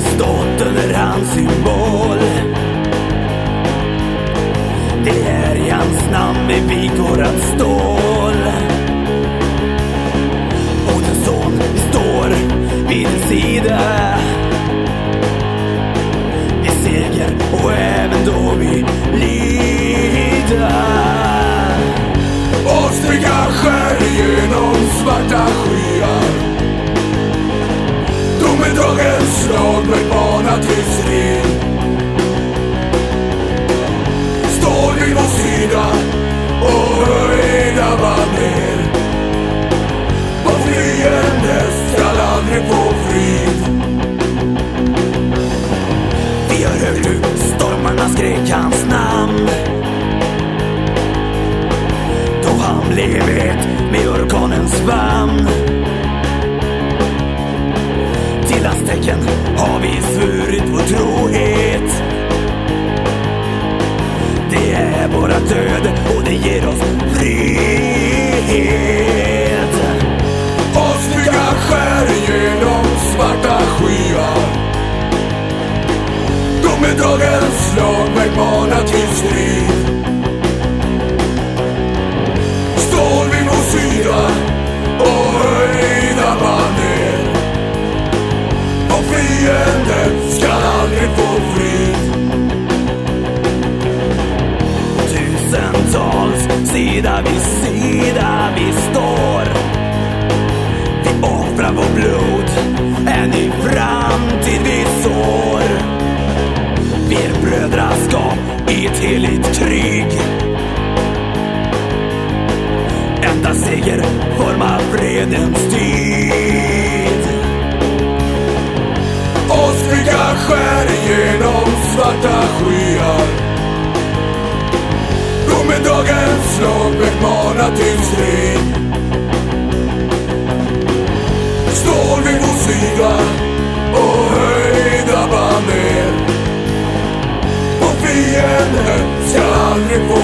staten är hans symbol. Det är i hans namn vi vigor att stål. Och den son vi står vid din sida. I seger och även då vi lider. Oss bygga själv. Domedagens slag mig mana till Till har vi svurit vår trohet. Det är våra död och det ger oss frihet. Åstriga skär genom svarta skyar. Domedagens slag mig manar till strid. Karls sida vid sida vi står. Vi offrar vår blod, en ny framtid vi sår? Vi är brödraskap i ett heligt krig Enda seger formar fredens tid. Åskrika skär genom svarta skyar. Domedagens slag mana till strid Står vid vår sida och höjda baner Vår fiende ska aldrig få